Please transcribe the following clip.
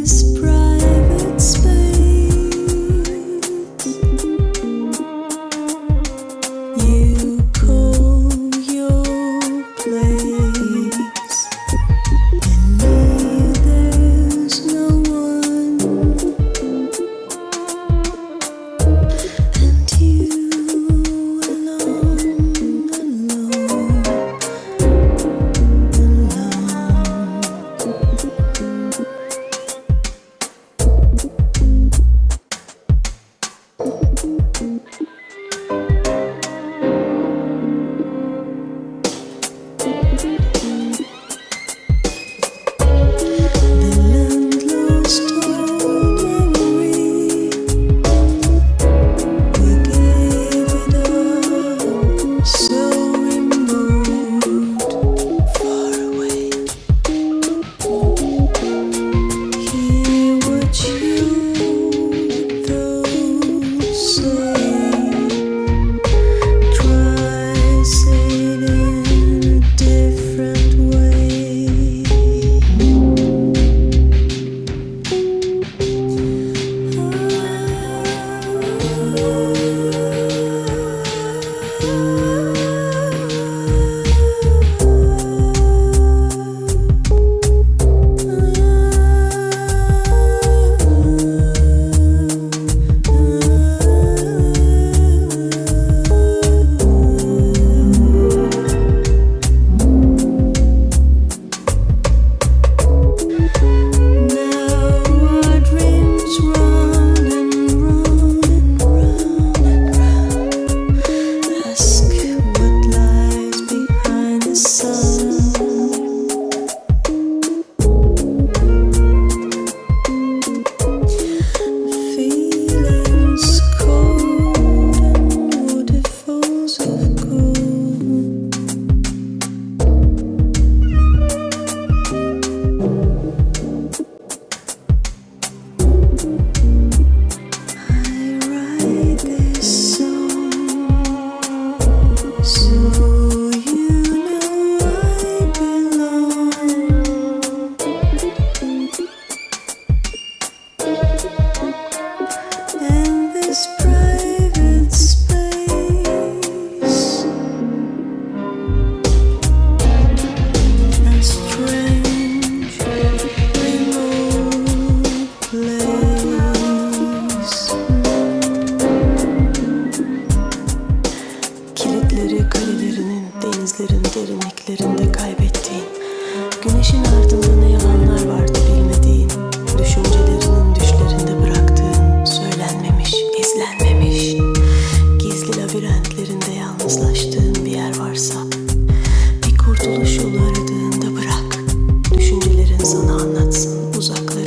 this pride. Kilitleri kalelerinin denizlerin derinliklerinde kaybettiğin Güneşin ardında ne yalanlar vardı bilmediğin Düşüncelerinin düşlerinde bıraktığın Söylenmemiş, izlenmemiş Gizli labirentlerinde yalnızlaştığın bir yer varsa Bir kurtuluş yolu aradığında bırak Düşüncelerin sana anlatsın uzaklar